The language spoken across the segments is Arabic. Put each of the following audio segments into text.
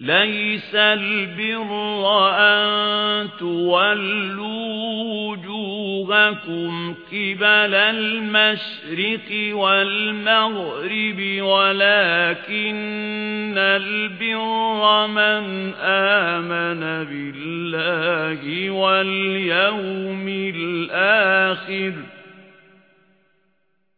لَيْسَ الْبِرَّ أَن تُوَلُّوا وُجُوهَكُمْ قِبَلَ الْمَشْرِقِ وَالْمَغْرِبِ وَلَكِنَّ الْبِرَّ مَنْ آمَنَ بِاللَّهِ وَالْيَوْمِ الْآخِرِ.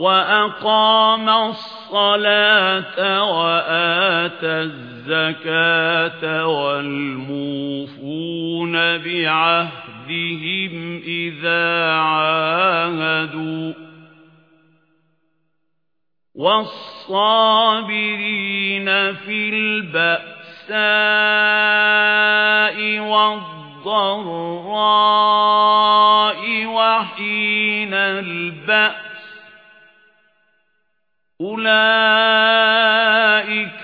وَأَقَامَ الصَّلَاةَ وَآتَى الزَّكَاةَ وَالْمُوفُونَ بِعَهْدِهِمْ إِذَا عَاهَدُوا وَالصَّابِرِينَ فِي الْبَأْسَاءِ وَالضَّرَّاءِ وَحِينَ الْبَأْسِ أُولَئِكَ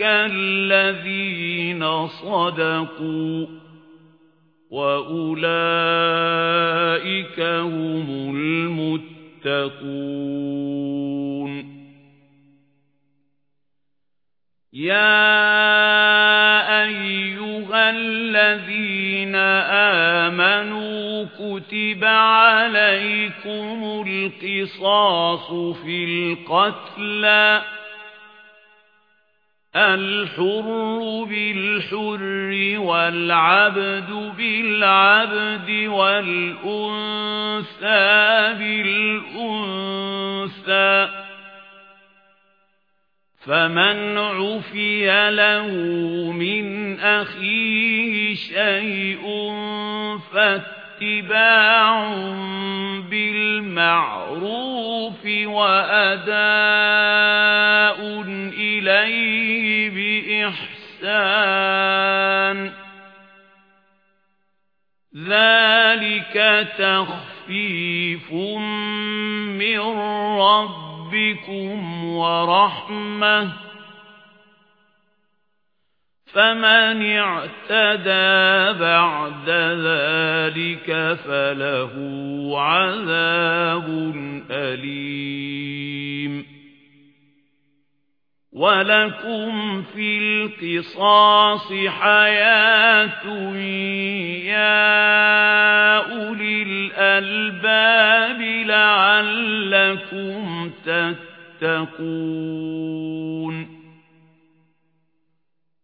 الَّذِينَ صَدَقُوا وَأُولَئِكَ هُمُ الْمُتَّقُونَ يَا كُتِبَ عَلَيْكُمُ الْقِصَاصُ فِي الْقَتْلَى الْحُرُّ بِالْحُرِّ وَالْعَبْدُ بِالْعَبْدِ وَالْأُنثَى بِالْأُنثَى فَمَنْ عُفِيَ لَهُ مِنْ أَخِيهِ شَيْءٌ فَاتِّبَاعٌ بِالْمَعْرُوفِ وَأَدَاءٌ إِلَيْهِ بِإِحْسَانٍ. ذَلِكَ تَخْفِيفٌ مِّن رَّبِّكُمْ وَرَحْمَةٌ. فَمَنِ اعْتَدَى بَعْدَ ذَلِكَ فَلَهُ عَذَابٌ أَلِيمٌ. وَلَكُمْ فِي الْقِصَاصِ حَيَاةٌ يَا أُولِي الْأَلْبَابِ لَعَلَّكُمْ تَتَّقُونَ.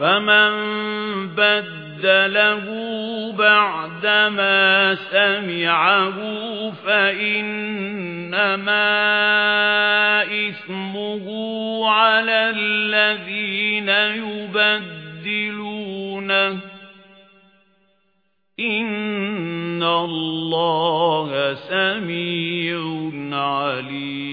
فَمَن بَدَّلَهُ بَعْدَمَا سَمِعَهُ فَإِنَّمَا إِثْمُهُ عَلَى الَّذِينَ يُبَدِّلُونَهُ إِنَّ اللَّهَ سَمِيعٌ عَلِيمٌ